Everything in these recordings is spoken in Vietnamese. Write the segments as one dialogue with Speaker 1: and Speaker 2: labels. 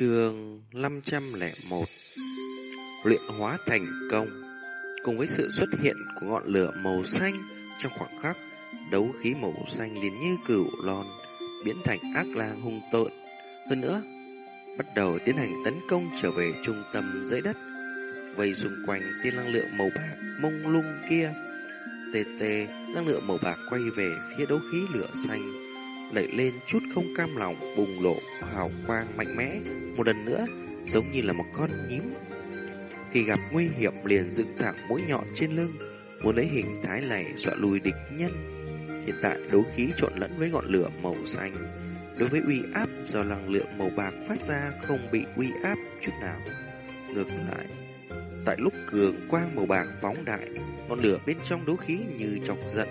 Speaker 1: Trường 501 Luyện hóa thành công Cùng với sự xuất hiện của ngọn lửa màu xanh trong khoảng khắc, đấu khí màu xanh liền như cửu lon, biến thành ác lang hung tợn. Hơn nữa, bắt đầu tiến hành tấn công trở về trung tâm dãy đất, vây xung quanh tiên năng lượng màu bạc mông lung kia. Tê tê, năng lượng màu bạc quay về phía đấu khí lửa xanh, lẩy lên chút không cam lòng, bùng lộ hào quang mạnh mẽ. Một lần nữa, giống như là một con nhím. Khi gặp nguy hiểm liền dựng thẳng mũi nhọn trên lưng, muốn lấy hình thái này dọa lùi địch nhân. Hiện tại đấu khí trộn lẫn với ngọn lửa màu xanh. Đối với uy áp do năng lượng màu bạc phát ra không bị uy áp chút nào. Ngược lại, tại lúc cường quang màu bạc phóng đại, ngọn lửa bên trong đấu khí như chọc giận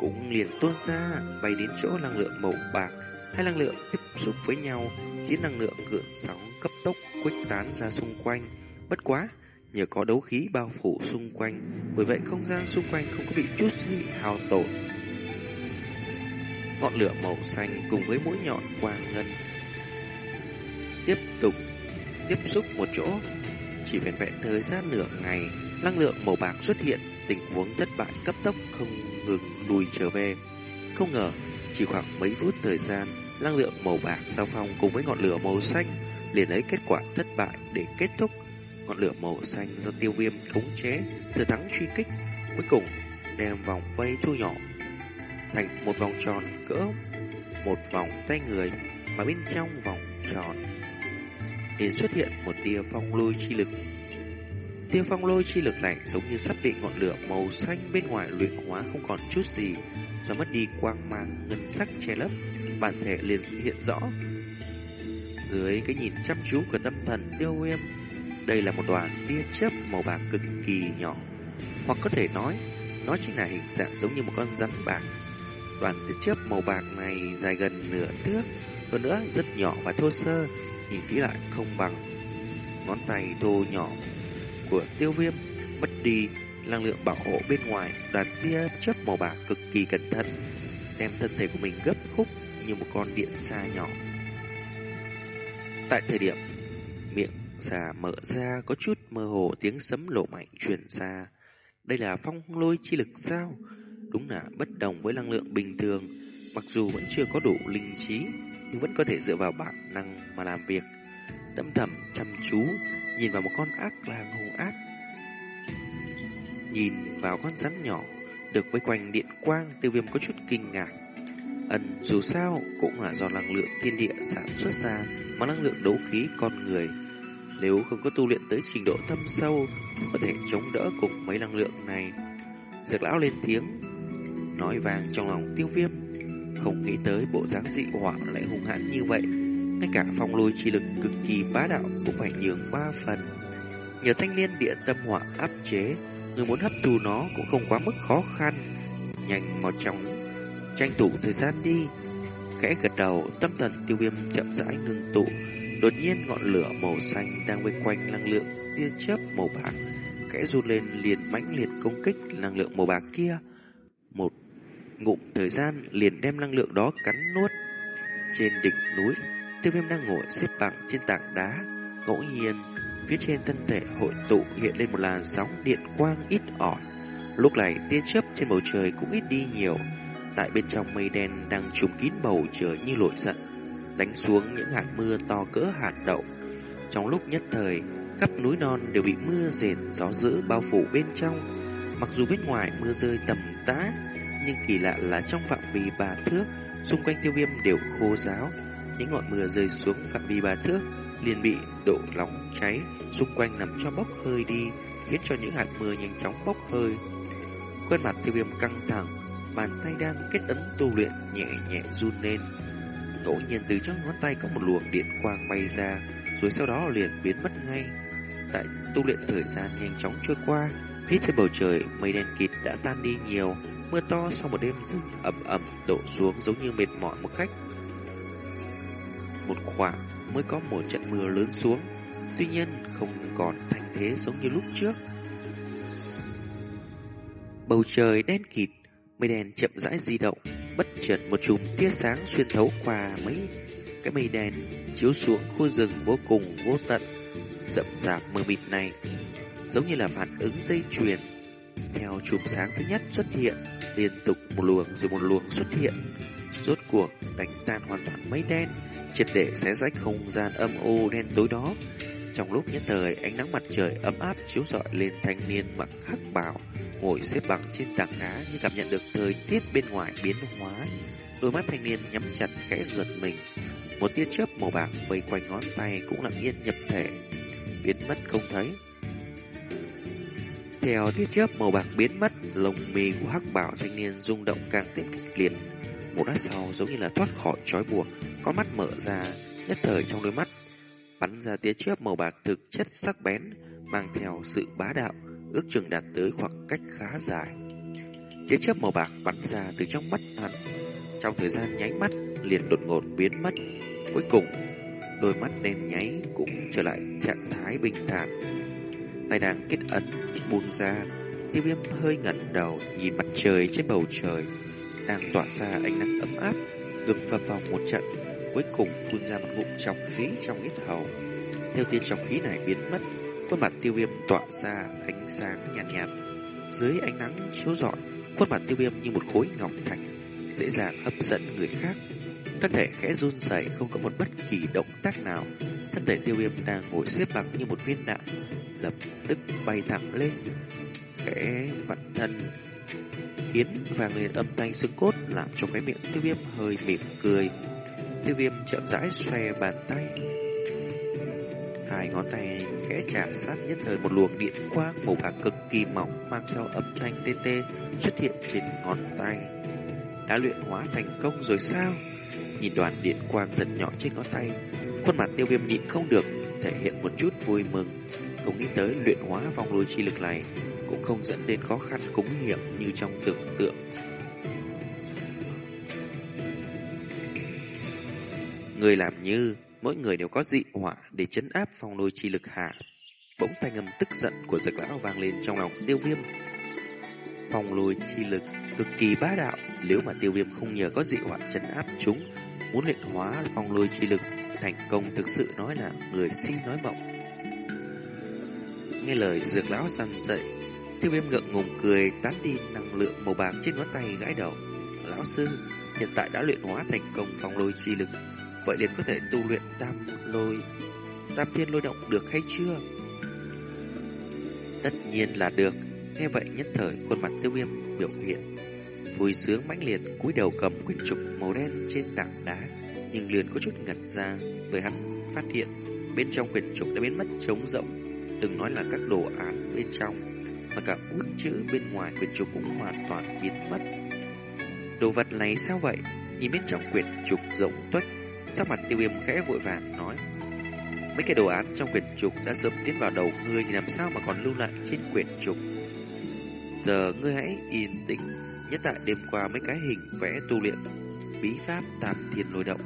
Speaker 1: cũng liền tuôn ra, bay đến chỗ năng lượng màu bạc. Hai năng lượng tiếp xúc với nhau, khiến năng lượng gợn sóng cấp tốc khuếch tán ra xung quanh. Bất quá, nhờ có đấu khí bao phủ xung quanh, bởi vậy không gian xung quanh không có bị chút gì hao tổn. Ngọn lửa màu xanh cùng với mũi nhọn quang ngân tiếp tục tiếp xúc một chỗ chỉ vẹn vẹn thời gian nửa ngày năng lượng màu bạc xuất hiện tình huống thất bại cấp tốc không ngừng lùi trở về. Không ngờ, chỉ khoảng mấy phút thời gian, năng lượng màu bạc giao phong cùng với ngọn lửa màu xanh liền lấy kết quả thất bại để kết thúc. Ngọn lửa màu xanh do tiêu viêm khống chế, thừa thắng truy kích, cuối cùng đem vòng vây thu nhỏ thành một vòng tròn cỡ một vòng tay người mà bên trong vòng tròn liền xuất hiện một tia phong lôi chi lực Tia phong lôi chi lực này giống như sắp bị ngọn lửa màu xanh bên ngoài luyện hóa không còn chút gì, do mất đi quang mang ngân sắc che lấp, bản thể liền hiện rõ. Dưới cái nhìn chăm chú của tâm thần tiêu viêm, đây là một đoàn tia chớp màu bạc cực kỳ nhỏ, hoặc có thể nói, nó chính là hình dạng giống như một con rắn bạc. Đoàn tia chớp màu bạc này dài gần nửa thước, hơn nữa rất nhỏ và thô sơ, nhìn kỹ lại không bằng. Ngón tay thô nhỏ của tiêu viêm mất đi năng lượng bảo hộ bên ngoài đoàn tia chớp màu bạc cực kỳ cẩn thận, đem thân thể của mình gấp khúc như một con điện xa nhỏ. Tại thời điểm, miệng xà mở ra có chút mơ hồ, tiếng sấm lộ mạnh truyền ra. Đây là phong lôi chi lực sao? Đúng là bất đồng với năng lượng bình thường, mặc dù vẫn chưa có đủ linh trí nhưng vẫn có thể dựa vào bản năng mà làm việc tâm thầm chăm chú nhìn vào một con ác lang hung ác. Nhìn vào con rắn nhỏ, được vây quanh điện quang, tiêu viêm có chút kinh ngạc. Ẩn dù sao cũng là do năng lượng thiên địa sản xuất ra mà năng lượng đấu khí con người. Nếu không có tu luyện tới trình độ thâm sâu, có thể chống đỡ cùng mấy năng lượng này. Dược lão lên tiếng, nói vàng trong lòng tiêu viêm. Không nghĩ tới bộ dáng dị hỏa lại hung hãn như vậy ngay cả phong lôi chi lực cực kỳ bá đạo cũng phải nhường ba phần. Nhờ thanh niên địa tâm hỏa áp chế, người muốn hấp thu nó cũng không quá mức khó khăn. Nhanh mau chóng, tranh thủ thời gian đi. Khẽ gật đầu, tâm thần tiêu viêm chậm rãi ngưng tụ. Đột nhiên ngọn lửa màu xanh đang vây quanh năng lượng tia chớp màu bạc. Khẽ run lên liền mãnh liệt công kích năng lượng màu bạc kia. Một ngụm thời gian liền đem năng lượng đó cắn nuốt. Trên đỉnh núi Tiêu viêm đang ngồi xếp bằng trên tảng đá, ngẫu nhiên phía trên thân thể hội tụ hiện lên một làn sóng điện quang ít ỏi. Lúc này tia chớp trên bầu trời cũng ít đi nhiều, tại bên trong mây đen đang trùm kín bầu trời như lội giận, đánh xuống những hạt mưa to cỡ hạt đậu. Trong lúc nhất thời, khắp núi non đều bị mưa rền gió dữ bao phủ bên trong. Mặc dù bên ngoài mưa rơi tầm tã, nhưng kỳ lạ là trong phạm vi ba thước, xung quanh tiêu viêm đều khô ráo, những ngọn mưa rơi xuống phạm vi ba thước liền bị độ nóng cháy xung quanh nằm cho bốc hơi đi khiến cho những hạt mưa nhanh chóng bốc hơi. Khuôn mặt tiêu viêm căng thẳng bàn tay đang kết ấn tu luyện nhẹ nhẹ run lên. Ngẫu nhiên từ trong ngón tay có một luồng điện quang bay ra rồi sau đó liền biến mất ngay. Tại tu luyện thời gian nhanh chóng trôi qua phía trên bầu trời mây đen kịt đã tan đi nhiều mưa to sau một đêm rừng ẩm ẩm đổ xuống giống như mệt mỏi một cách một khoảng mới có một trận mưa lớn xuống, tuy nhiên không còn thành thế giống như lúc trước. Bầu trời đen kịt, mây đen chậm rãi di động, bất chợt một chùm tia sáng xuyên thấu qua mấy cái mây đen chiếu xuống khu rừng vô cùng vô tận, rậm rạp mờ mịt này, giống như là phản ứng dây chuyền. Theo chùm sáng thứ nhất xuất hiện, liên tục một luồng rồi một luồng xuất hiện, rốt cuộc đánh tan hoàn toàn mây đen, triệt để xé rách không gian âm u đen tối đó. Trong lúc nhất thời, ánh nắng mặt trời ấm áp chiếu rọi lên thanh niên mặc hắc bào, ngồi xếp bằng trên tảng đá như cảm nhận được thời tiết bên ngoài biến hóa. Đôi mắt thanh niên nhắm chặt khẽ giật mình. Một tia chớp màu bạc vây quanh ngón tay cũng lặng yên nhập thể, biến mất không thấy. Theo tia chớp màu bạc biến mất, lồng mi của hắc bảo thanh niên rung động càng thêm kịch liệt. Một lát sau giống như là thoát khỏi trói buộc, con mắt mở ra, nhất thời trong đôi mắt bắn ra tia chớp màu bạc thực chất sắc bén, mang theo sự bá đạo, ước chừng đạt tới khoảng cách khá dài. Tia chớp màu bạc bắn ra từ trong mắt hắn, trong thời gian nháy mắt liền đột ngột biến mất. Cuối cùng, đôi mắt đen nháy cũng trở lại trạng thái bình thản. Tay đang kết ấn buông ra, tiêu viêm hơi ngẩng đầu nhìn mặt trời trên bầu trời đang tỏa ra ánh nắng ấm áp, ngực vào vòng một trận cuối cùng phun ra một ngụm trong khí trong ít hầu. Theo tia trong khí này biến mất, khuôn mặt tiêu viêm tỏa ra ánh sáng nhàn nhạt, nhạt. Dưới ánh nắng chiếu rọi, khuôn mặt tiêu viêm như một khối ngọc thạch, dễ dàng hấp dẫn người khác. Thân thể khẽ run rẩy không có một bất kỳ động tác nào. Thân thể tiêu viêm đang ngồi xếp bằng như một viên đạn, lập tức bay thẳng lên. Khẽ vặn thân khiến vàng lên âm thanh xương cốt làm cho cái miệng tiêu viêm hơi mỉm cười. Tiêu viêm chậm rãi xòe bàn tay. Hai ngón tay khẽ chạm sát nhất thời một luồng điện quang màu bạc cực kỳ mỏng mang theo âm thanh tê tê xuất hiện trên ngón tay. Đã luyện hóa thành công rồi sao? Nhìn đoàn điện quang thật nhỏ trên ngón tay, khuôn mặt tiêu viêm nhịn không được, thể hiện một chút vui mừng. Không nghĩ tới luyện hóa vòng lôi chi lực này cũng không dẫn đến khó khăn cúng hiểm như trong tưởng tượng. Người làm như mỗi người đều có dị hỏa để chấn áp phong lôi chi lực hạ. Bỗng thanh âm tức giận của giật lão vang lên trong lòng tiêu viêm. Phong lôi chi lực cực kỳ bá đạo, nếu mà tiêu viêm không nhờ có dị hỏa chấn áp chúng, muốn luyện hóa phong lôi chi lực thành công thực sự nói là người si nói mộng. Nghe lời dược lão dằn dậy, tiêu viêm ngượng ngùng cười tán đi năng lượng màu bạc trên ngón tay gãi đầu. Lão sư hiện tại đã luyện hóa thành công phong lôi chi lực, vậy liền có thể tu luyện tam lôi, tam thiên lôi động được hay chưa? Tất nhiên là được. Nghe vậy nhất thời khuôn mặt tiêu viêm biểu hiện vui sướng mãnh liệt cúi đầu cầm quyển trục màu đen trên tảng đá nhưng liền có chút ngẩn ra bởi hắn phát hiện bên trong quyển trục đã biến mất trống rỗng đừng nói là các đồ án bên trong mà cả bút chữ bên ngoài quyển trục cũng hoàn toàn biến mất. Đồ vật này sao vậy? Nhìn bên trong quyển trục rỗng tuếch sắc mặt tiêu viêm khẽ vội vàng nói, mấy cái đồ án trong quyển trục đã sớm tiến vào đầu ngươi thì làm sao mà còn lưu lại trên quyển trục? Giờ ngươi hãy yên tĩnh, nhất tại đêm qua mấy cái hình vẽ tu luyện, bí pháp tam thiên lôi động.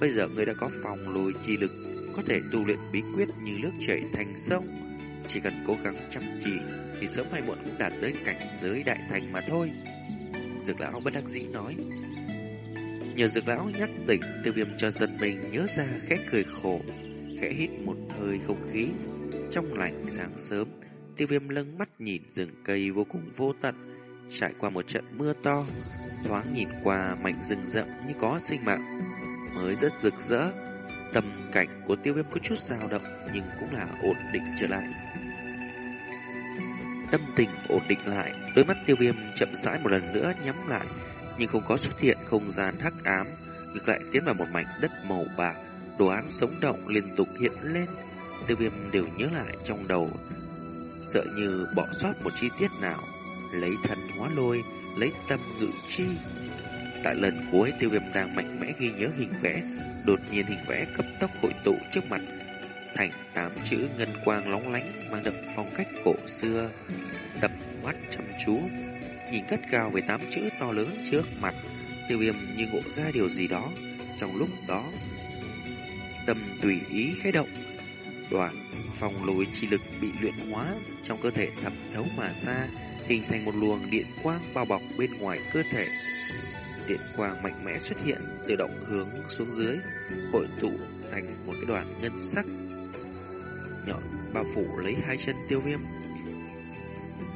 Speaker 1: Bây giờ ngươi đã có phòng lôi chi lực, có thể tu luyện bí quyết như nước chảy thành sông chỉ cần cố gắng chăm chỉ thì sớm hay muộn cũng đạt tới cảnh giới đại thành mà thôi dược lão bất đắc dĩ nói Nhờ dược lão nhắc tỉnh tiêu viêm cho dân mình nhớ ra khẽ cười khổ, khẽ hít một hơi không khí. Trong lành sáng sớm, tiêu viêm lưng mắt nhìn rừng cây vô cùng vô tận, trải qua một trận mưa to, thoáng nhìn qua mảnh rừng rậm như có sinh mạng, mới rất rực rỡ. Tâm cảnh của tiêu viêm có chút dao động nhưng cũng là ổn định trở lại. Tâm tình ổn định lại, đôi mắt tiêu viêm chậm rãi một lần nữa nhắm lại, nhưng không có xuất hiện không gian hắc ám, ngược lại tiến vào một mảnh đất màu bạc, đồ án sống động liên tục hiện lên. Tiêu viêm đều nhớ lại trong đầu, sợ như bỏ sót một chi tiết nào, lấy thần hóa lôi, lấy tâm ngự chi. Tại lần cuối tiêu viêm đang mạnh mẽ ghi nhớ hình vẽ, đột nhiên hình vẽ cấp tốc hội tụ trước mặt, thành tám chữ ngân quang lóng lánh mang đậm phong cách cổ xưa. Tập mắt chăm chú, nhìn cất cao về tám chữ to lớn trước mặt, tiêu viêm như ngộ ra điều gì đó. Trong lúc đó, tâm tùy ý khẽ động, đoạn phòng lối chi lực bị luyện hóa trong cơ thể thẩm thấu mà ra, hình thành một luồng điện quang bao bọc bên ngoài cơ thể. điện quang mạnh mẽ xuất hiện, tự động hướng xuống dưới, hội tụ thành một cái đoàn ngân sắc nhọn bao phủ lấy hai chân tiêu viêm.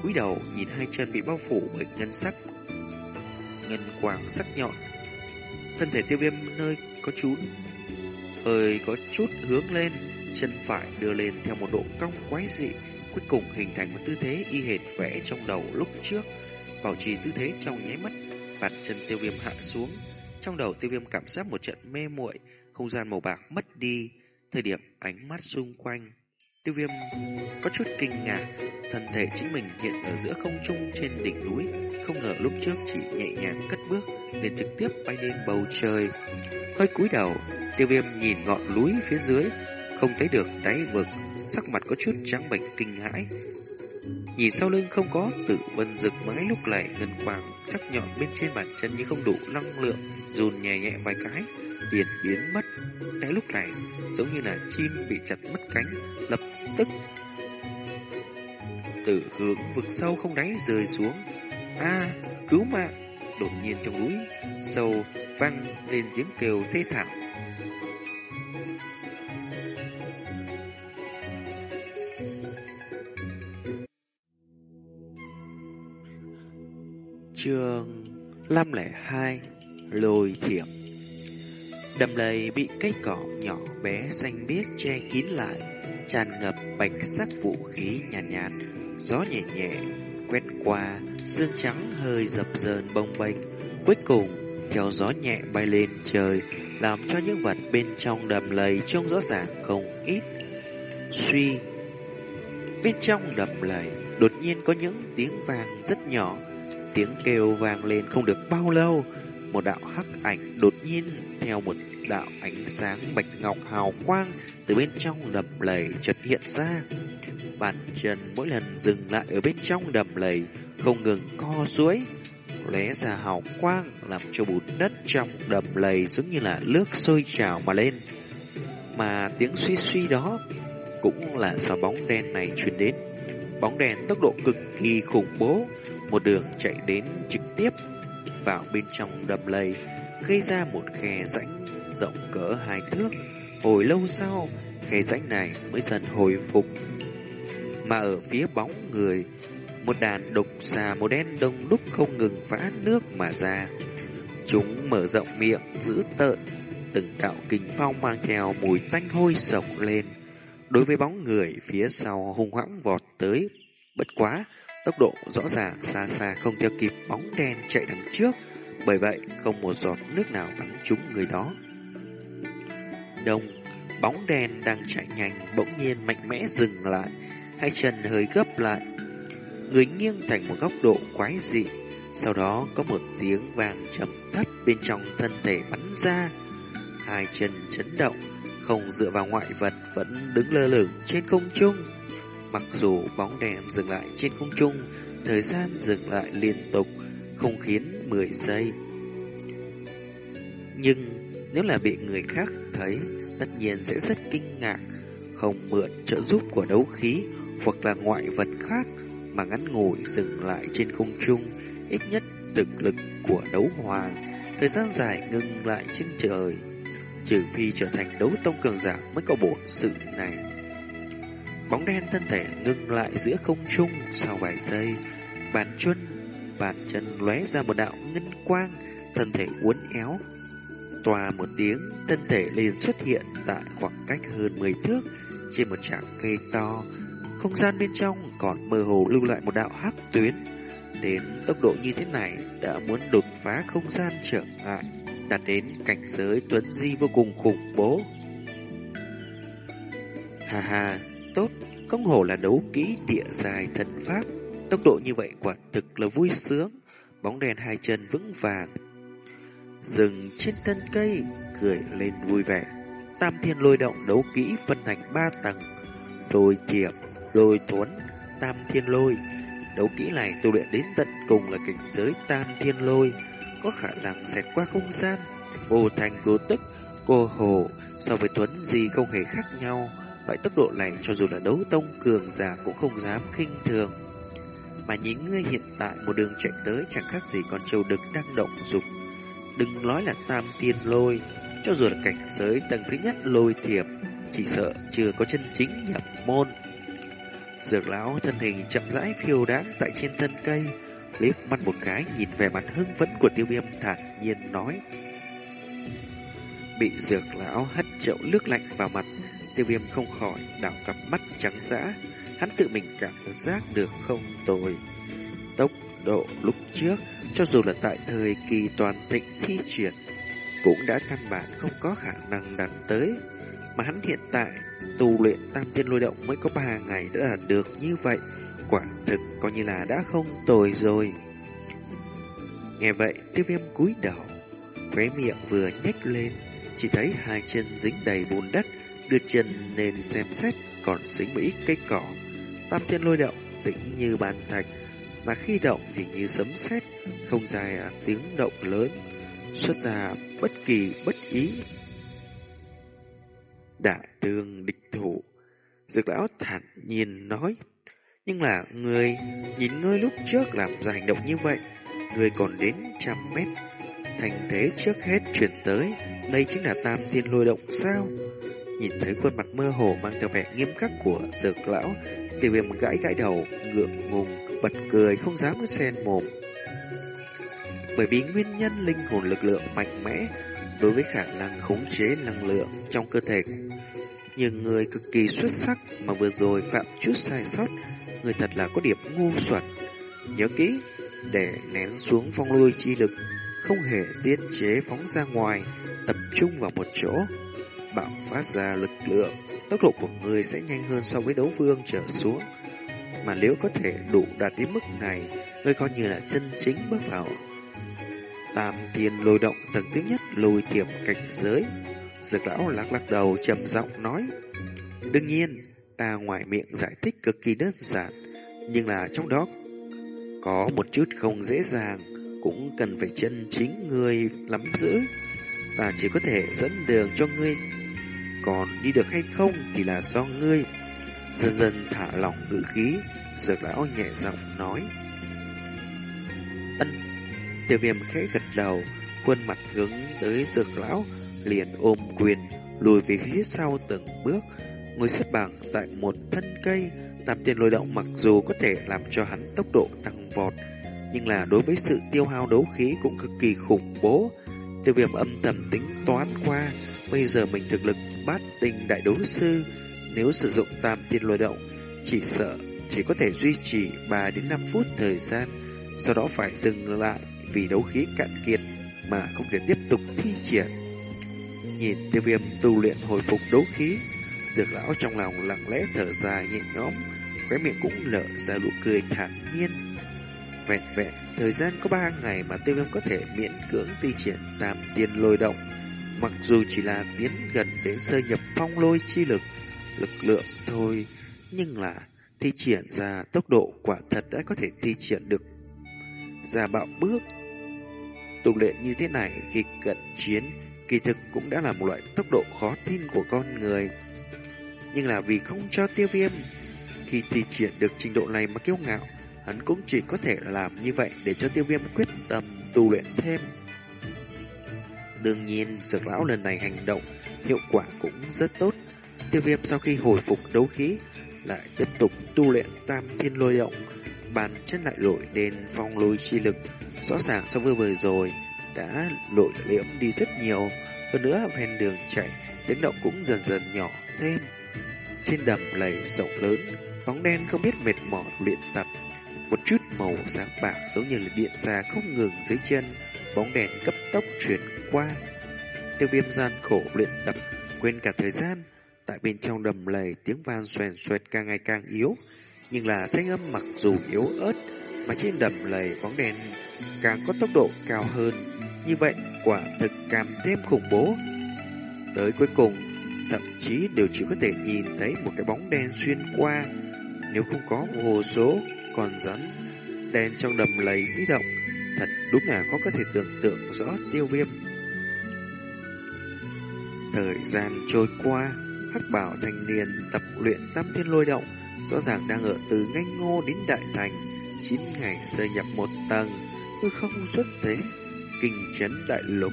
Speaker 1: cúi đầu nhìn hai chân bị bao phủ bởi ngân sắc, ngân quang sắc nhọn. Thân thể tiêu viêm nơi có chút hơi có chút hướng lên, chân phải đưa lên theo một độ cong quái dị, cuối cùng hình thành một tư thế y hệt vẽ trong đầu lúc trước, bảo trì tư thế trong nháy mắt, bàn chân tiêu viêm hạ xuống. Trong đầu tiêu viêm cảm giác một trận mê muội, không gian màu bạc mất đi, thời điểm ánh mắt xung quanh. Tiêu viêm có chút kinh ngạc, thân thể chính mình hiện ở giữa không trung trên đỉnh núi, không ngờ lúc trước chỉ nhẹ nhàng cất bước, liền trực tiếp bay lên bầu trời. Hơi cúi đầu, tiêu viêm nhìn ngọn núi phía dưới, không thấy được đáy vực, sắc mặt có chút trắng bệch kinh hãi. Nhìn sau lưng không có tự vân rực mãi lúc này ngân quang sắc nhọn bên trên bàn chân như không đủ năng lượng, run nhẹ nhẹ vài cái, liền biến mất. Cái lúc này, giống như là chim bị chặt mất cánh, lập tức từ hướng vực sâu không đáy rơi xuống. A, cứu mạng! Đột nhiên trong núi sâu vang lên tiếng kêu thê thảm. Trường 502 Lôi thiểm Đầm lầy bị cây cỏ nhỏ bé xanh biếc che kín lại, tràn ngập bạch sắc vũ khí nhàn nhạt, nhạt, gió nhẹ nhẹ quét qua, xương trắng hơi dập dờn bông bềnh, cuối cùng theo gió nhẹ bay lên trời, làm cho những vật bên trong đầm lầy trông rõ ràng không ít. Suy, bên trong đầm lầy đột nhiên có những tiếng vang rất nhỏ, tiếng kêu vang lên không được bao lâu, một đạo hắc ảnh đột nhiên theo một đạo ánh sáng bạch ngọc hào quang từ bên trong đầm lầy chợt hiện ra. Bàn chân mỗi lần dừng lại ở bên trong đầm lầy không ngừng co duỗi, lóe ra hào quang làm cho bùn đất trong đầm lầy giống như là nước sôi trào mà lên. Mà tiếng suy suy đó cũng là do bóng đen này truyền đến. Bóng đèn tốc độ cực kỳ khủng bố, một đường chạy đến trực tiếp vào bên trong đầm lầy, gây ra một khe rãnh rộng cỡ hai thước. Hồi lâu sau, khe rãnh này mới dần hồi phục. Mà ở phía bóng người, một đàn độc xà màu đen đông đúc không ngừng vã nước mà ra. Chúng mở rộng miệng, giữ tợn, từng đạo kinh phong mang theo mùi tanh hôi sộc lên. Đối với bóng người phía sau hung hãng vọt tới, bất quá, tốc độ rõ ràng xa xa không theo kịp bóng đen chạy đằng trước, bởi vậy không một giọt nước nào bắn trúng người đó. Đông, bóng đen đang chạy nhanh bỗng nhiên mạnh mẽ dừng lại, hai chân hơi gấp lại. Người nghiêng thành một góc độ quái dị, sau đó có một tiếng vàng trầm thấp bên trong thân thể bắn ra. Hai chân chấn động, không dựa vào ngoại vật vẫn đứng lơ lửng trên không trung. Mặc dù bóng đèn dừng lại trên không trung, thời gian dừng lại liên tục, không khiến 10 giây. Nhưng nếu là bị người khác thấy, tất nhiên sẽ rất kinh ngạc, không mượn trợ giúp của đấu khí hoặc là ngoại vật khác mà ngắn ngủi dừng lại trên không trung, ít nhất thực lực của đấu hoàng, thời gian dài ngưng lại trên trời. Trừ phi trở thành đấu tông cường giả mới có bổn sự này. Bóng đen thân thể ngưng lại giữa không trung sau vài giây, bàn chân, bàn chân lóe ra một đạo ngân quang, thân thể uốn éo. Tòa một tiếng, thân thể liền xuất hiện tại khoảng cách hơn 10 thước trên một trạm cây to. Không gian bên trong còn mơ hồ lưu lại một đạo hắc tuyến. Đến tốc độ như thế này đã muốn đột phá không gian trở ngại, đạt đến cảnh giới tuấn di vô cùng khủng bố. Hà hà, tốt, không hổ là đấu kỹ địa dài thần pháp. Tốc độ như vậy quả thực là vui sướng. Bóng đèn hai chân vững vàng. Dừng trên thân cây, cười lên vui vẻ. Tam thiên lôi động đấu kỹ phân thành ba tầng. Lôi thiệp, lôi thuấn, tam thiên lôi. Đấu kỹ này tu luyện đến tận cùng là cảnh giới tam thiên lôi. Có khả năng xẹt qua không gian, vô thành vô tức, cô hồ so với tuấn gì không hề khác nhau. Loại tốc độ này cho dù là đấu tông cường giả cũng không dám khinh thường. Mà nhìn ngươi hiện tại một đường chạy tới chẳng khác gì con trâu đực đang động dục. đừng nói là tam tiên lôi, cho dù là cảnh giới tầng thứ nhất lôi thiệp, chỉ sợ chưa có chân chính nhập môn. Dược lão thân hình chậm rãi phiêu đáng tại trên thân cây, liếc mắt một cái nhìn về mặt hưng phấn của tiêu viêm thản nhiên nói. Bị dược lão hất chậu nước lạnh vào mặt, tiêu viêm không khỏi đảo cặp mắt trắng dã, hắn tự mình cảm giác được không tồi. Tốc độ lúc trước, cho dù là tại thời kỳ toàn thịnh thi triển, cũng đã căn bản không có khả năng đạt tới. Mà hắn hiện tại, tu luyện tam thiên lôi động mới có ba ngày đã đạt được như vậy, quả thực coi như là đã không tồi rồi. Nghe vậy, tiêu viêm cúi đầu, khóe miệng vừa nhếch lên, chỉ thấy hai chân dính đầy bùn đất, đưa chân nên xem xét còn dính một ít cây cỏ. Tam thiên lôi động, tĩnh như bàn thạch, mà khi động thì như sấm sét, không dài à, tiếng động lớn, xuất ra bất kỳ bất ý. Đại tương địch thủ, dược lão thản nhiên nói, nhưng là người nhìn ngươi lúc trước làm ra hành động như vậy, người còn đến trăm mét. Thành thế trước hết chuyển tới, đây chính là tam thiên lôi động sao? Nhìn thấy khuôn mặt mơ hồ mang theo vẻ nghiêm khắc của dược lão, tiêu viêm gãi gãi đầu, ngượng ngùng, bật cười không dám xen mồm. Bởi vì nguyên nhân linh hồn lực lượng mạnh mẽ đối với khả năng khống chế năng lượng trong cơ thể. Nhưng người cực kỳ xuất sắc mà vừa rồi phạm chút sai sót, người thật là có điểm ngu xuẩn. Nhớ kỹ, để nén xuống phong lôi chi lực, không hề tiết chế phóng ra ngoài, tập trung vào một chỗ, bạo phát ra lực lượng, tốc độ của người sẽ nhanh hơn so với đấu vương trở xuống. Mà nếu có thể đủ đạt đến mức này, người coi như là chân chính bước vào tam thiên lôi động tầng thứ nhất lôi thiệp cảnh giới. Dược lão lắc lắc đầu trầm giọng nói. Đương nhiên, ta ngoài miệng giải thích cực kỳ đơn giản, nhưng là trong đó có một chút không dễ dàng, cũng cần phải chân chính người lắm giữ. Ta chỉ có thể dẫn đường cho ngươi, còn đi được hay không thì là do ngươi. Dần dần thả lỏng ngữ khí, dược lão nhẹ giọng nói. Ân, tiêu viêm khẽ gật đầu, khuôn mặt hướng tới dược lão, liền ôm quyền, lùi về phía sau từng bước, ngồi xếp bằng tại một thân cây, Tạp tiền lôi động mặc dù có thể làm cho hắn tốc độ tăng vọt, nhưng là đối với sự tiêu hao đấu khí cũng cực kỳ khủng bố. Tiêu viêm âm thầm tính toán qua, bây giờ mình thực lực bát tinh đại đấu sư, nếu sử dụng tam tiên lôi động, chỉ sợ chỉ có thể duy trì 3 đến 5 phút thời gian, sau đó phải dừng lại vì đấu khí cạn kiệt mà không thể tiếp tục thi triển. Nhìn tiêu viêm tu luyện hồi phục đấu khí, được lão trong lòng lặng lẽ thở dài nhẹ nhõm, khóe miệng cũng lở ra nụ cười thản nhiên. Vẹn vẹn, thời gian có ba ngày mà tiêu viêm có thể miễn cưỡng thi triển tam tiên lôi động. Mặc dù chỉ là tiến gần đến sơ nhập phong lôi chi lực, lực lượng thôi, nhưng là thi triển ra tốc độ quả thật đã có thể thi triển được ra bạo bước. tục luyện như thế này khi cận chiến, kỳ thực cũng đã là một loại tốc độ khó tin của con người nhưng là vì không cho tiêu viêm. Khi thi triển được trình độ này mà kiêu ngạo, hắn cũng chỉ có thể làm như vậy để cho tiêu viêm quyết tâm tu luyện thêm. Đương nhiên, dược lão lần này hành động, hiệu quả cũng rất tốt. Tiêu viêm sau khi hồi phục đấu khí, lại tiếp tục tu luyện tam thiên lôi động, bàn chân lại lội lên phong lôi chi lực, rõ ràng so với vừa rồi đã lội liễm đi rất nhiều. Hơn nữa, ven đường chạy, tiếng động cũng dần dần nhỏ thêm. Trên đầm lầy rộng lớn, bóng đen không biết mệt mỏi luyện tập. Một chút màu sáng bạc giống như là điện ra không ngừng dưới chân, bóng đèn cấp tốc chuyển qua. Tiêu viêm gian khổ luyện tập, quên cả thời gian. Tại bên trong đầm lầy tiếng van xoèn xoẹt càng ngày càng yếu, nhưng là thanh âm mặc dù yếu ớt, mà trên đầm lầy bóng đèn càng có tốc độ cao hơn. Như vậy, quả thực càng thêm khủng bố. Tới cuối cùng, thậm chí đều chỉ có thể nhìn thấy một cái bóng đen xuyên qua. Nếu không có hồ số còn rắn đen trong đầm lầy di động, thật đúng là khó có thể tưởng tượng rõ tiêu viêm. Thời gian trôi qua, hắc bảo thanh niên tập luyện tam thiên lôi động, rõ ràng đang ở từ nganh ngô đến đại thành, chín ngày sơ nhập một tầng, tôi không xuất thế. kinh chấn đại lục.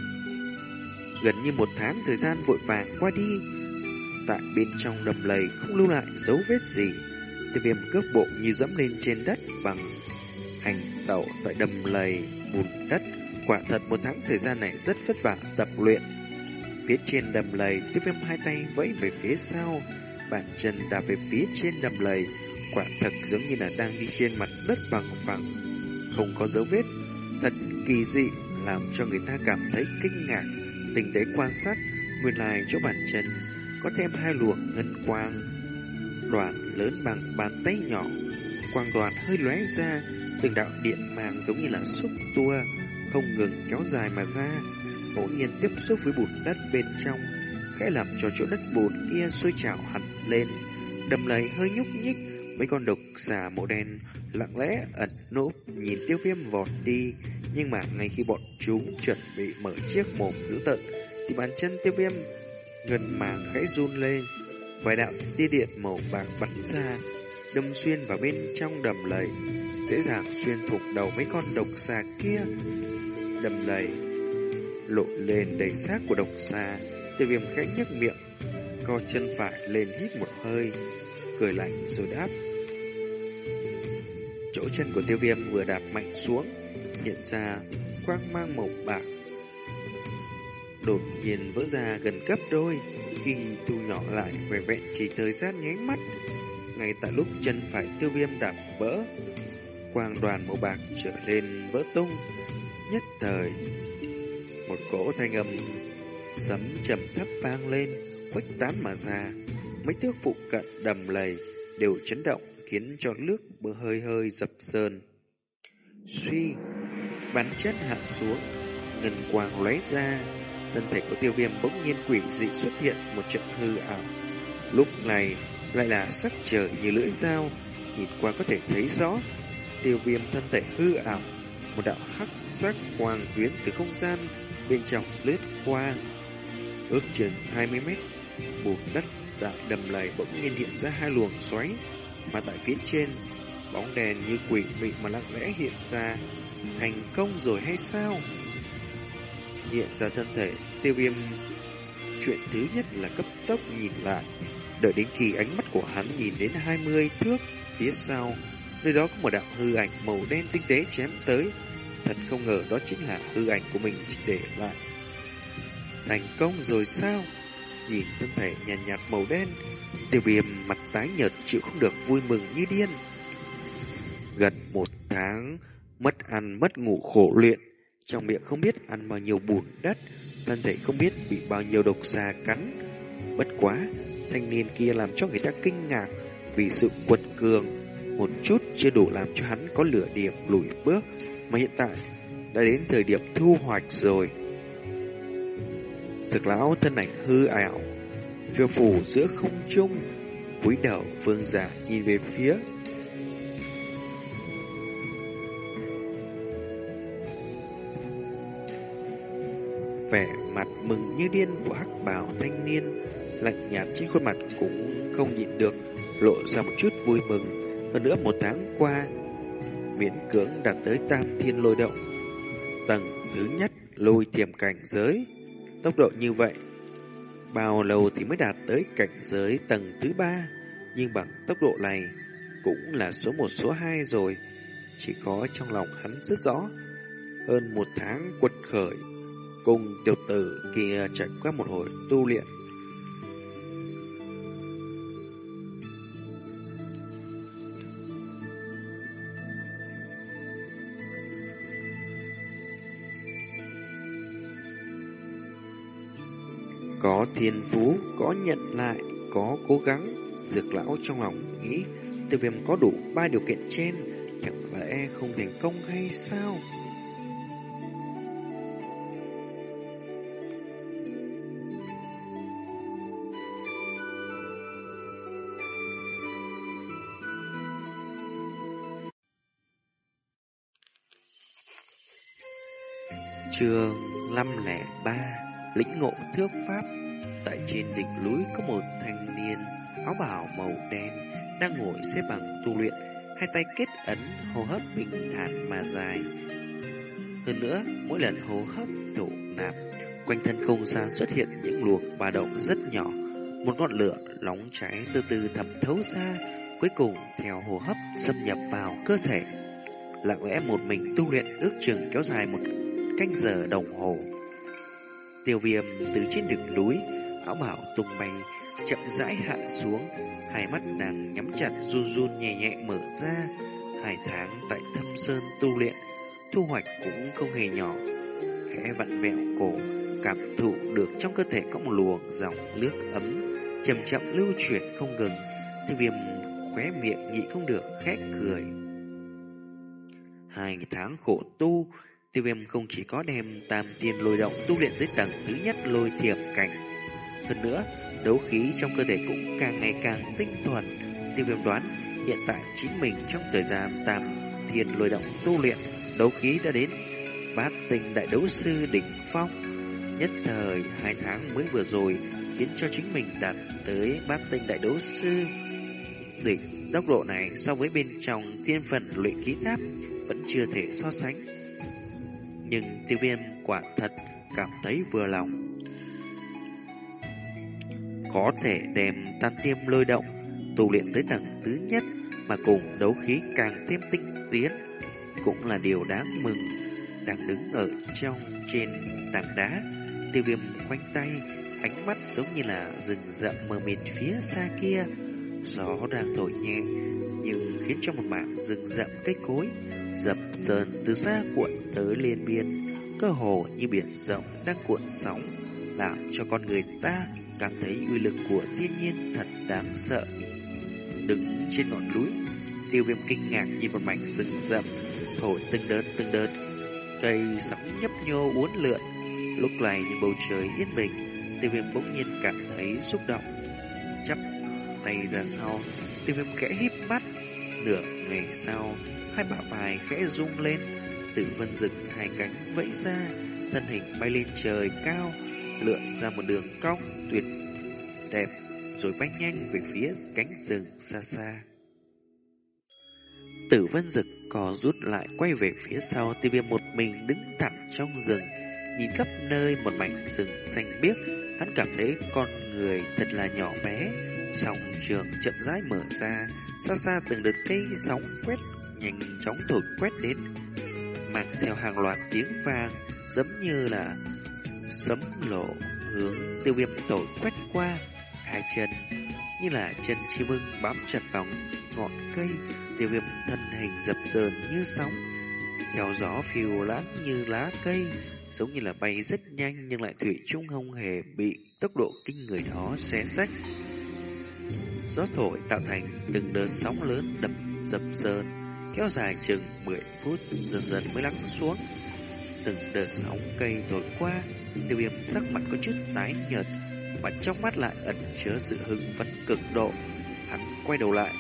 Speaker 1: Gần như một tháng thời gian vội vàng qua đi, tại bên trong đầm lầy không lưu lại dấu vết gì. Tiêu viêm cước bộ như dẫm lên trên đất bằng hành tẩu tại đầm lầy bùn đất. Quả thật một tháng thời gian này rất vất vả tập luyện. Phía trên đầm lầy, tiêu viêm hai tay vẫy về phía sau, bàn chân đạp về phía trên đầm lầy. Quả thật giống như là đang đi trên mặt đất bằng phẳng, không có dấu vết. Thật kỳ dị, làm cho người ta cảm thấy kinh ngạc. Tinh tế quan sát, nguyên lai chỗ bàn chân có thêm hai luồng ngân quang đoàn lớn bằng bàn tay nhỏ. Quang đoàn hơi lóe ra, từng đạo điện màng giống như là xúc tua, không ngừng kéo dài mà ra, ngẫu nhiên tiếp xúc với bùn đất bên trong, khẽ làm cho chỗ đất bùn kia sôi trào hẳn lên. Đầm lầy hơi nhúc nhích, mấy con độc xà màu đen lặng lẽ ẩn núp nhìn tiêu viêm vọt đi, nhưng mà ngay khi bọn chúng chuẩn bị mở chiếc mồm dữ tợn, thì bàn chân tiêu viêm ngân màng khẽ run lên, vài đạo tia điện màu bạc bắn ra, đâm xuyên vào bên trong đầm lầy, dễ dàng xuyên thủng đầu mấy con độc xà kia. Đầm lầy lộ lên đầy xác của độc xà, tiêu viêm khẽ nhếch miệng, co chân phải lên hít một hơi, cười lạnh rồi đáp. Chỗ chân của tiêu viêm vừa đạp mạnh xuống, hiện ra quang mang màu bạc. Đột nhiên vỡ ra gần gấp đôi, khi thu nhỏ lại về vẹn chỉ thời gian nháy mắt. Ngay tại lúc chân phải tiêu viêm đạp vỡ, quang đoàn màu bạc trở lên vỡ tung. Nhất thời, một cỗ thanh âm sấm trầm thấp vang lên, khuếch tán mà ra. Mấy thước phụ cận đầm lầy đều chấn động, khiến cho nước bơ hơi hơi dập sơn. Suy, bắn chất hạ xuống, ngân quang lóe ra, thân thể của tiêu viêm bỗng nhiên quỷ dị xuất hiện một trận hư ảo. Lúc này lại là sắc trời như lưỡi dao, nhìn qua có thể thấy rõ. Tiêu viêm thân thể hư ảo, một đạo hắc sắc quang tuyến từ không gian bên trong lướt qua. Ước chừng 20 mét, bùn đất đã đầm lầy bỗng nhiên hiện ra hai luồng xoáy, mà tại phía trên, bóng đèn như quỷ mị mà lặng lẽ hiện ra. Thành công rồi hay sao? Hiện ra thân thể, tiêu viêm chuyện thứ nhất là cấp tốc nhìn lại, đợi đến khi ánh mắt của hắn nhìn đến 20 thước phía sau, nơi đó có một đạo hư ảnh màu đen tinh tế chém tới. Thật không ngờ đó chính là hư ảnh của mình chỉ để lại. Thành công rồi sao? Nhìn thân thể nhàn nhạt, nhạt màu đen, tiêu viêm mặt tái nhợt chịu không được vui mừng như điên. Gần một tháng, mất ăn mất ngủ khổ luyện, trong miệng không biết ăn bao nhiêu bùn đất, thân thể không biết bị bao nhiêu độc xà cắn. Bất quá, thanh niên kia làm cho người ta kinh ngạc vì sự quật cường, một chút chưa đủ làm cho hắn có lửa điểm lùi bước, mà hiện tại đã đến thời điểm thu hoạch rồi. Sực lão thân ảnh hư ảo, phiêu phủ giữa không trung, cúi đầu vương giả nhìn về phía vẻ mặt mừng như điên của hắc bào thanh niên, lạnh nhạt trên khuôn mặt cũng không nhịn được, lộ ra một chút vui mừng. Hơn nữa một tháng qua, miễn cưỡng đạt tới tam thiên lôi động. Tầng thứ nhất lôi tiềm cảnh giới. Tốc độ như vậy, bao lâu thì mới đạt tới cảnh giới tầng thứ ba, nhưng bằng tốc độ này cũng là số một số hai rồi. Chỉ có trong lòng hắn rất rõ, hơn một tháng quật khởi cùng tiểu tử kia trải qua một hồi tu luyện. Có thiên phú, có nhận lại, có cố gắng, dược lão trong lòng nghĩ tiêu viêm có đủ ba điều kiện trên, chẳng lẽ không thành công hay sao? Trường 503 Lĩnh ngộ thước pháp Tại trên đỉnh núi có một thanh niên áo bảo màu đen đang ngồi xếp bằng tu luyện, hai tay kết ấn, hô hấp bình thản mà dài. Hơn nữa, mỗi lần hô hấp thổ nạp, quanh thân không gian xuất hiện những luồng ba động rất nhỏ. Một ngọn lửa nóng cháy từ từ thẩm thấu ra, cuối cùng theo hô hấp xâm nhập vào cơ thể. Lặng lẽ một mình tu luyện ước chừng kéo dài một canh giờ đồng hồ. Tiêu viêm từ trên đỉnh núi, áo bảo tung bay, chậm rãi hạ xuống, hai mắt nàng nhắm chặt run run nhẹ nhẹ mở ra. Hai tháng tại thâm sơn tu luyện, thu hoạch cũng không hề nhỏ. Khẽ vặn vẹo cổ, cảm thụ được trong cơ thể có một luồng dòng nước ấm, chậm chậm lưu chuyển không ngừng. Tiêu viêm khóe miệng nhị không được khét cười. Hai tháng khổ tu, tiêu viêm không chỉ có đem tam tiên lôi động tu luyện tới tầng thứ nhất lôi thiểm cảnh. Hơn nữa, đấu khí trong cơ thể cũng càng ngày càng tinh thuần. Tiêu viêm đoán, hiện tại chính mình trong thời gian tam thiên lôi động tu luyện, đấu khí đã đến bát tinh đại đấu sư đỉnh phong. Nhất thời, hai tháng mới vừa rồi khiến cho chính mình đạt tới bát tinh đại đấu sư đỉnh. Tốc độ này so với bên trong thiên phần luyện khí tháp vẫn chưa thể so sánh. Nhưng tiêu viêm quả thật cảm thấy vừa lòng. Có thể đem tan tiêm lôi động, tu luyện tới tầng thứ nhất mà cùng đấu khí càng thêm tinh tiến, cũng là điều đáng mừng. Đang đứng ở trong trên tảng đá, tiêu viêm quanh tay, ánh mắt giống như là rừng rậm mờ mịt phía xa kia. Gió đang thổi nhẹ, nhưng khiến cho một mảng rừng rậm cây cối dập Sơn từ xa cuộn tới liên biên, cơ hồ như biển rộng đang cuộn sóng, làm cho con người ta cảm thấy uy lực của thiên nhiên thật đáng sợ. Đứng trên ngọn núi, tiêu viêm kinh ngạc nhìn một mảnh rừng rậm, thổi từng đợt từng đợt, cây sóng nhấp nhô uốn lượn. Lúc này nhìn bầu trời yên bình, tiêu viêm bỗng nhiên cảm thấy xúc động. Chắp tay ra sau, tiêu viêm kẽ híp mắt, nửa ngày sau, hai bả vai khẽ rung lên, tử vân dựng hai cánh vẫy ra, thân hình bay lên trời cao, lượn ra một đường cong tuyệt đẹp, rồi bay nhanh về phía cánh rừng xa xa. Tử vân dực cò rút lại quay về phía sau tiêu viêm một mình đứng thẳng trong rừng, nhìn khắp nơi một mảnh rừng xanh biếc, hắn cảm thấy con người thật là nhỏ bé. sòng trường chậm rãi mở ra, xa xa từng đợt cây sóng quét nhanh chóng thổi quét đến, mang theo hàng loạt tiếng vang, giống như là sấm lộ hướng tiêu viêm thổi quét qua hai chân, như là chân chim ưng bám chặt vào ngọn cây, tiêu viêm thân hình dập dờn như sóng, theo gió phiêu lãng như lá cây, giống như là bay rất nhanh nhưng lại thủy chung không hề bị tốc độ kinh người đó xé rách. Gió thổi tạo thành từng đợt sóng lớn đập dập dờn, kéo dài chừng 10 phút dần dần mới lắng xuống. Từng đợt sóng cây thổi qua, tiêu viêm sắc mặt có chút tái nhợt, và trong mắt lại ẩn chứa sự hưng phấn cực độ. Hắn quay đầu lại,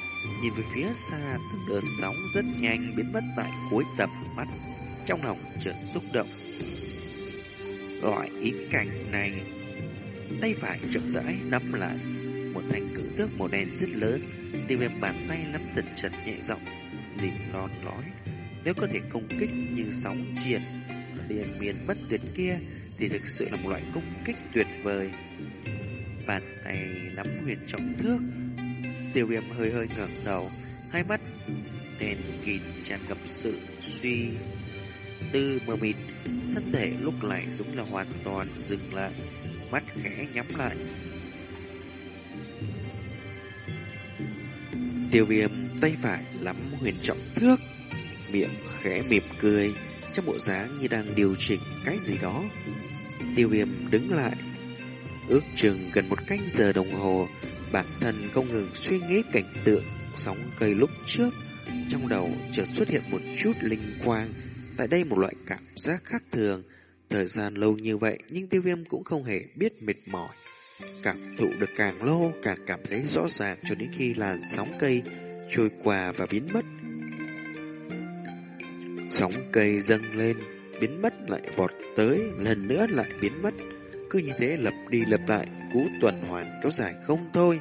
Speaker 1: nhìn về phía xa từng đợt sóng rất nhanh biến mất tại cuối tầm mắt, trong lòng chợt xúc động. Loại ý cảnh này, tay phải chậm rãi nắm lại một thanh cử tước màu đen rất lớn, tiêu viêm bàn tay nắm thật chặt nhẹ giọng liền lon lói. Nếu có thể công kích như sóng triệt liền miền bất tuyệt kia thì thực sự là một loại công kích tuyệt vời. Bàn tay nắm huyền trọng thước, tiêu viêm hơi hơi ngẩng đầu, hai mắt đèn kịt tràn ngập sự suy tư mờ mịt, thân thể lúc này giống là hoàn toàn dừng lại, mắt khẽ nhắm lại. Tiêu viêm tay phải lắm huyền trọng thước, miệng khẽ mỉm cười, trong bộ dáng như đang điều chỉnh cái gì đó. Tiêu viêm đứng lại, ước chừng gần một canh giờ đồng hồ, bản thân không ngừng suy nghĩ cảnh tượng sóng cây lúc trước. Trong đầu chợt xuất hiện một chút linh quang, tại đây một loại cảm giác khác thường. Thời gian lâu như vậy nhưng tiêu viêm cũng không hề biết mệt mỏi. Cảm thụ được càng lâu càng cảm thấy rõ ràng cho đến khi làn sóng cây trôi qua và biến mất. Sóng cây dâng lên, biến mất lại vọt tới, lần nữa lại biến mất. Cứ như thế lập đi lập lại, cú tuần hoàn kéo dài không thôi.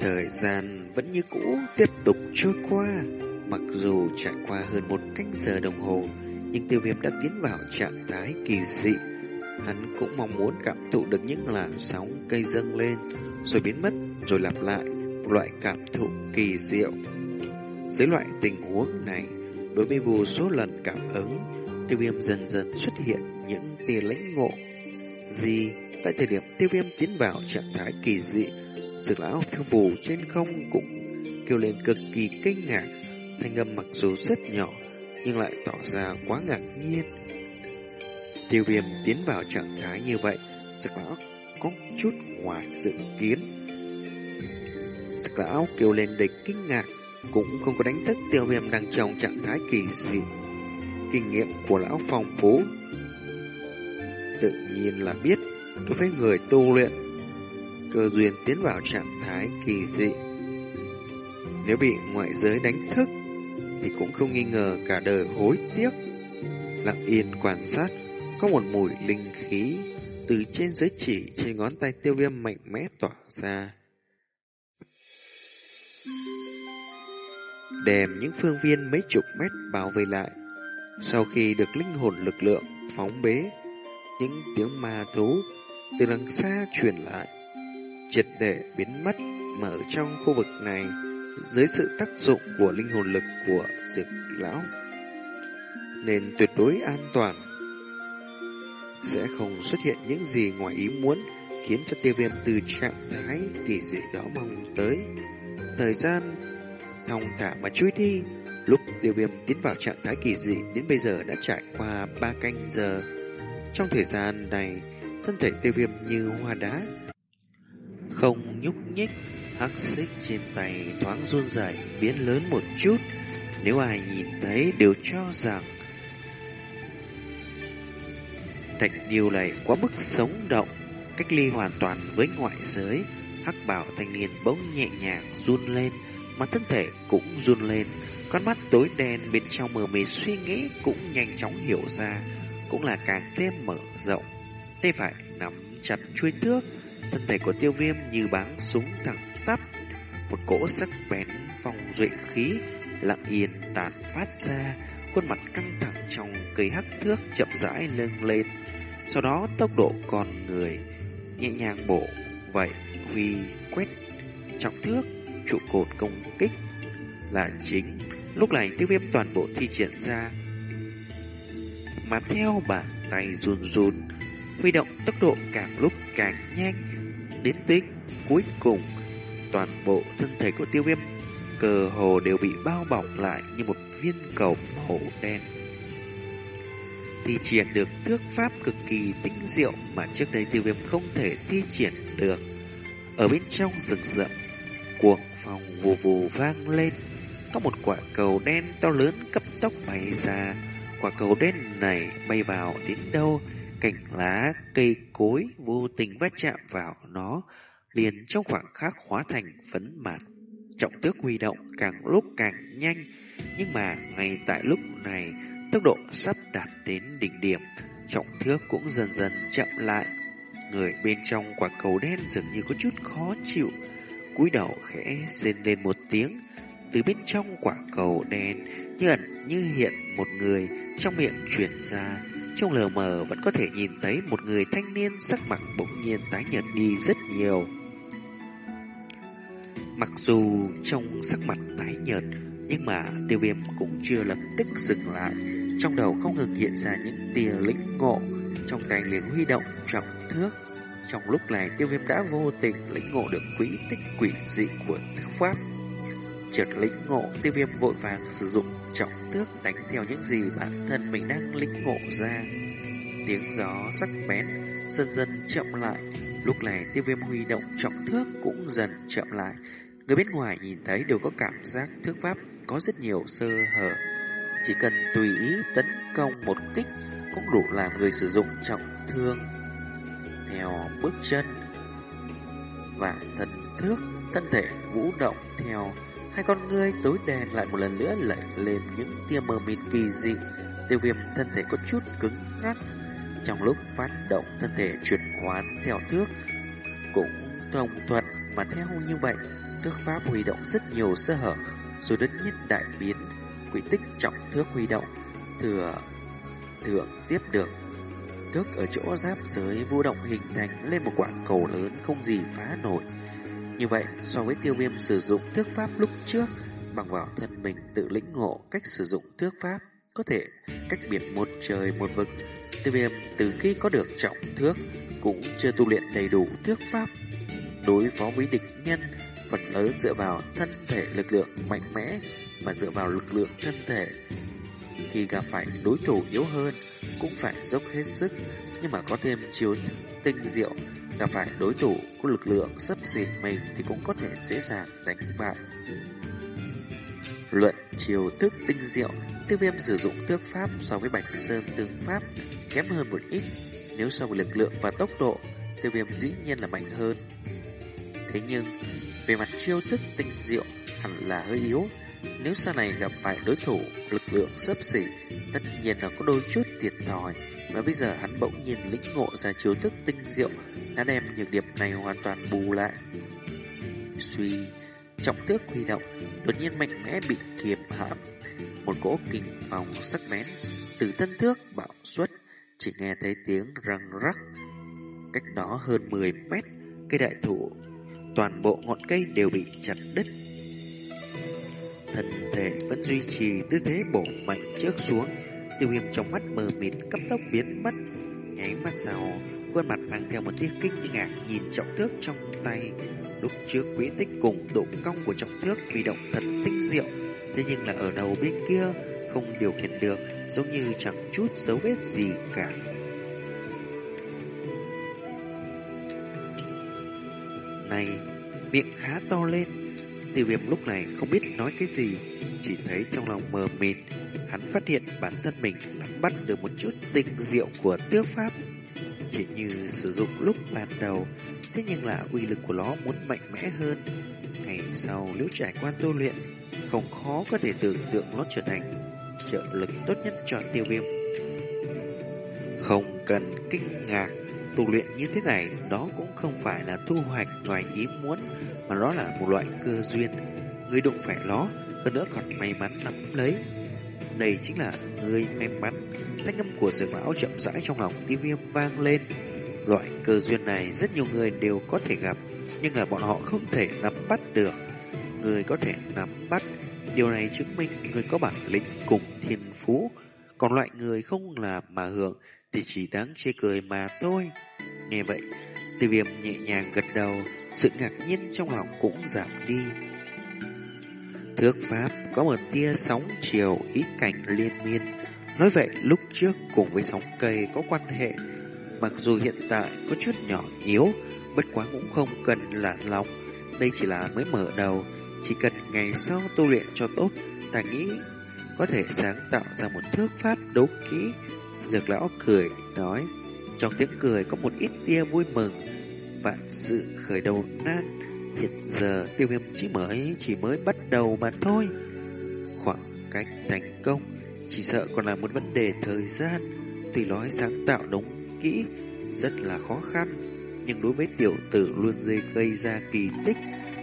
Speaker 1: Thời gian vẫn như cũ tiếp tục trôi qua. Mặc dù trải qua hơn một canh giờ đồng hồ, nhưng tiêu viêm đã tiến vào trạng thái kỳ dị. Hắn cũng mong muốn cảm thụ được những làn sóng cây dâng lên, rồi biến mất, rồi lặp lại một loại cảm thụ kỳ diệu. Dưới loại tình huống này, đối với vô số lần cảm ứng, tiêu viêm dần dần xuất hiện những tia lãnh ngộ. Gì, tại thời điểm tiêu viêm tiến vào trạng thái kỳ dị, dược lão phiêu phù trên không cũng kêu lên cực kỳ kinh ngạc. Thanh âm mặc dù rất nhỏ, nhưng lại tỏ ra quá ngạc nhiên. Tiêu viêm tiến vào trạng thái như vậy, giặc lão có chút ngoài dự kiến. Giặc lão kêu lên đầy kinh ngạc, cũng không có đánh thức tiêu viêm đang trong trạng thái kỳ dị. Kinh nghiệm của lão phong phú, tự nhiên là biết đối với người tu luyện, cơ duyên tiến vào trạng thái kỳ dị. Nếu bị ngoại giới đánh thức, thì cũng không nghi ngờ cả đời hối tiếc. Lặng yên quan sát, có một mùi linh khí từ trên giới chỉ trên ngón tay tiêu viêm mạnh mẽ tỏa ra. Đem những phương viên mấy chục mét bảo vệ lại. Sau khi được linh hồn lực lượng phóng bế, những tiếng ma thú từ đằng xa truyền lại, triệt để biến mất mà ở trong khu vực này dưới sự tác dụng của linh hồn lực của dược lão nên tuyệt đối an toàn sẽ không xuất hiện những gì ngoài ý muốn khiến cho tiêu viêm từ trạng thái kỳ dị đó mong tới thời gian thong thả mà trôi đi, lúc tiêu viêm tiến vào trạng thái kỳ dị đến bây giờ đã trải qua ba canh giờ trong thời gian này, thân thể tiêu viêm như hoa đá, không nhúc nhích, Hắc xích trên tay thoáng run rẩy, biến lớn một chút. Nếu ai nhìn thấy đều cho rằng Thạch điều này quá mức sống động, cách ly hoàn toàn với ngoại giới. Hắc bảo thanh niên bỗng nhẹ nhàng run lên, mà thân thể cũng run lên. Con mắt tối đen bên trong mờ mịt suy nghĩ cũng nhanh chóng hiểu ra, cũng là càng thêm mở rộng. Tay phải nắm chặt chuôi thước, thân thể của tiêu viêm như báng súng thẳng tắp, một cỗ sắc bén phong duệ khí lặng yên tàn phát ra, khuôn mặt căng thẳng trong cây hắc thước chậm rãi lưng lên. Sau đó tốc độ con người nhẹ nhàng bổ vậy, huy quét trọng thước, trụ cột công kích là chính. Lúc này tiêu viêm toàn bộ thi triển ra, mà theo bàn tay run run, huy động tốc độ càng lúc càng nhanh đến tới cuối cùng toàn bộ thân thể của tiêu viêm cờ hồ đều bị bao bọc lại như một viên cầu màu đen. Thi triển được thước pháp cực kỳ tinh diệu mà trước đây tiêu viêm không thể thi triển được. Ở bên trong rừng rậm, cuồng phòng vù vù vang lên. Có một quả cầu đen to lớn cấp tốc bay ra. Quả cầu đen này bay vào đến đâu, cành lá, cây cối vô tình va chạm vào nó, liền trong khoảng khắc hóa thành phấn mạt. Trọng tước huy động càng lúc càng nhanh, nhưng mà ngay tại lúc này, tốc độ sắp đạt đến đỉnh điểm, trọng thước cũng dần dần chậm lại. Người bên trong quả cầu đen dường như có chút khó chịu, cúi đầu khẽ rên lên một tiếng. Từ bên trong quả cầu đen như ẩn như hiện một người trong miệng truyền ra, trong lờ mờ vẫn có thể nhìn thấy một người thanh niên sắc mặt bỗng nhiên tái nhợt đi rất nhiều. Mặc dù trong sắc mặt tái nhợt, nhưng mà tiêu viêm cũng chưa lập tức dừng lại. Trong đầu không ngừng hiện ra những tia lĩnh ngộ, trong tay liền huy động trọng thước. Trong lúc này tiêu viêm đã vô tình lĩnh ngộ được quỹ tích quỷ dị của thức pháp. Chợt lĩnh ngộ, tiêu viêm vội vàng sử dụng trọng thước đánh theo những gì bản thân mình đang lĩnh ngộ ra. Tiếng gió sắc bén dần dần chậm lại. Lúc này tiêu viêm huy động trọng thước cũng dần chậm lại. Người bên ngoài nhìn thấy đều có cảm giác thước pháp có rất nhiều sơ hở. Chỉ cần tùy ý tấn công một kích cũng đủ làm người sử dụng trọng thương. Theo bước chân và thần thước, thân thể vũ động theo hai con ngươi tối đen lại một lần nữa lại lên những tia mờ mịt kỳ dị. Tiêu viêm thân thể có chút cứng ngắc. Trong lúc phát động thân thể chuyển hoán theo thước cũng thông thuận mà theo như vậy Thức pháp huy động rất nhiều sơ hở, rồi đất nhiên đại biến, quỹ tích trọng thước huy động, thừa thượng tiếp được. Thước ở chỗ giáp giới vô động hình thành lên một quả cầu lớn không gì phá nổi. Như vậy, so với tiêu viêm sử dụng thước pháp lúc trước, bằng vào thân mình tự lĩnh ngộ cách sử dụng thước pháp, có thể cách biệt một trời một vực. Tiêu viêm từ khi có được trọng thước, cũng chưa tu luyện đầy đủ thước pháp. Đối phó với địch nhân, phần lớn dựa vào thân thể lực lượng mạnh mẽ mà dựa vào lực lượng thân thể. Khi gặp phải đối thủ yếu hơn, cũng phải dốc hết sức, nhưng mà có thêm chiếu tinh diệu, gặp phải đối thủ có lực lượng sấp xỉ mình thì cũng có thể dễ dàng đánh bại. Luận chiều thức tinh diệu, tiêu viêm sử dụng tước pháp so với bạch sơn tương pháp kém hơn một ít. Nếu so với lực lượng và tốc độ, tiêu viêm dĩ nhiên là mạnh hơn. Thế nhưng, về mặt chiêu thức tinh diệu hẳn là hơi yếu. Nếu sau này gặp phải đối thủ lực lượng sấp xỉ, tất nhiên là có đôi chút thiệt thòi. Và bây giờ hắn bỗng nhiên lĩnh ngộ ra chiêu thức tinh diệu, đã đem nhược điểm này hoàn toàn bù lại. Suy, trọng tước huy động, đột nhiên mạnh mẽ bị kiềm hãm. Một cỗ kình phòng sắc bén, từ thân thước bạo xuất, chỉ nghe thấy tiếng răng rắc. Cách đó hơn 10 mét, cây đại thụ toàn bộ ngọn cây đều bị chặt đứt. Thân thể vẫn duy trì tư thế bổ mạnh trước xuống, tiêu viêm trong mắt mờ mịt cấp tốc biến mất. Nháy mắt sau, khuôn mặt mang theo một tia kinh ngạc nhìn trọng thước trong tay. Lúc trước quý tích cùng độ cong của trọng thước vì động thật tinh diệu, thế nhưng là ở đầu bên kia không điều khiển được, giống như chẳng chút dấu vết gì cả. Này, miệng há to lên, tiêu viêm lúc này không biết nói cái gì, chỉ thấy trong lòng mờ mịt, hắn phát hiện bản thân mình nắm bắt được một chút tinh diệu của tước pháp. Chỉ như sử dụng lúc ban đầu, thế nhưng là uy lực của nó muốn mạnh mẽ hơn. Ngày sau nếu trải qua tu luyện, không khó có thể tưởng tượng nó trở thành trợ lực tốt nhất cho tiêu viêm. Không cần kinh ngạc, tu luyện như thế này đó cũng không phải là thu hoạch ngoài ý muốn, mà đó là một loại cơ duyên. Người đụng phải nó, hơn nữa còn may mắn nắm lấy. Đây chính là người may mắn. Thanh âm của dược lão chậm rãi trong lòng tiêu viêm vang lên. Loại cơ duyên này rất nhiều người đều có thể gặp, nhưng là bọn họ không thể nắm bắt được. Người có thể nắm bắt, điều này chứng minh người có bản lĩnh cùng thiên phú. Còn loại người không là mà hưởng thì chỉ đáng chê cười mà thôi. Nghe vậy, tiêu viêm nhẹ nhàng gật đầu, sự ngạc nhiên trong lòng cũng giảm đi. Thước Pháp có một tia sóng chiều ý cảnh liên miên. Nói vậy lúc trước cùng với sóng cây có quan hệ, mặc dù hiện tại có chút nhỏ yếu, bất quá cũng không cần là lòng. Đây chỉ là mới mở đầu, chỉ cần ngày sau tu luyện cho tốt, ta nghĩ có thể sáng tạo ra một thước pháp đấu kỹ. Dược lão cười nói, trong tiếng cười có một ít tia vui mừng. Vạn sự khởi đầu nan, hiện giờ tiêu viêm chỉ mới chỉ mới bắt đầu mà thôi. Khoảng cách thành công chỉ sợ còn là một vấn đề thời gian. Tuy nói sáng tạo đúng kỹ rất là khó khăn, nhưng đối với tiểu tử luôn dây gây ra kỳ tích,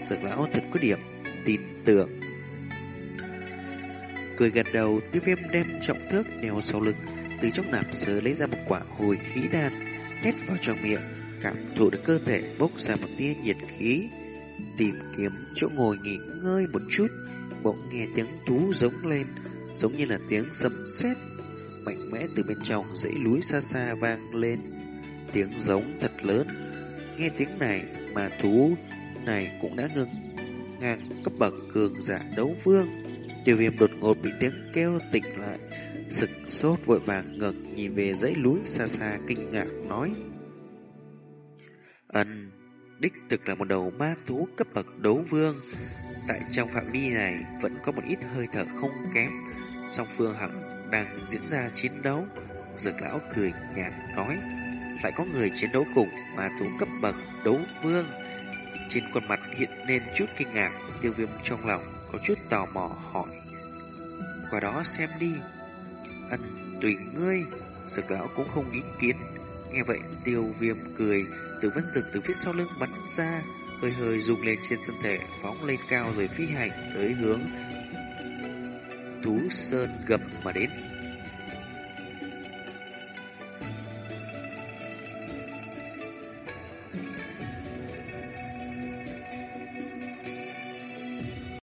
Speaker 1: dược lão thật có điểm tin tưởng. Cười gật đầu, tiêu viêm đem trọng thước đeo sau lưng, từ trong nạp sớ lấy ra một quả hồi khí đan, nhét vào trong miệng, cảm thụ được cơ thể bốc ra một tia nhiệt khí. Tìm kiếm chỗ ngồi nghỉ ngơi một chút, bỗng nghe tiếng thú giống lên, giống như là tiếng sấm sét mạnh mẽ từ bên trong dãy núi xa xa vang lên. Tiếng giống thật lớn, nghe tiếng này mà thú này cũng đã ngừng ngang cấp bậc cường giả đấu vương. Tiêu viêm đột ngột bị tiếng kêu tỉnh lại, sực sốt vội vàng ngẩng nhìn về dãy núi xa xa kinh ngạc nói. Ân, đích thực là một đầu ma thú cấp bậc đấu vương. Tại trong phạm vi này vẫn có một ít hơi thở không kém. Song phương hẳn đang diễn ra chiến đấu. Dược lão cười nhạt nói, lại có người chiến đấu cùng ma thú cấp bậc đấu vương. Trên khuôn mặt hiện lên chút kinh ngạc, tiêu viêm trong lòng có chút tò mò hỏi. Qua đó xem đi. Ân, tùy ngươi. Dược lão cũng không ý kiến. Nghe vậy, tiêu viêm cười, từ vấn rực từ phía sau lưng bắn ra, hơi hơi rung lên trên thân thể, phóng lên cao rồi phi hành tới hướng thú sơn gầm mà đến.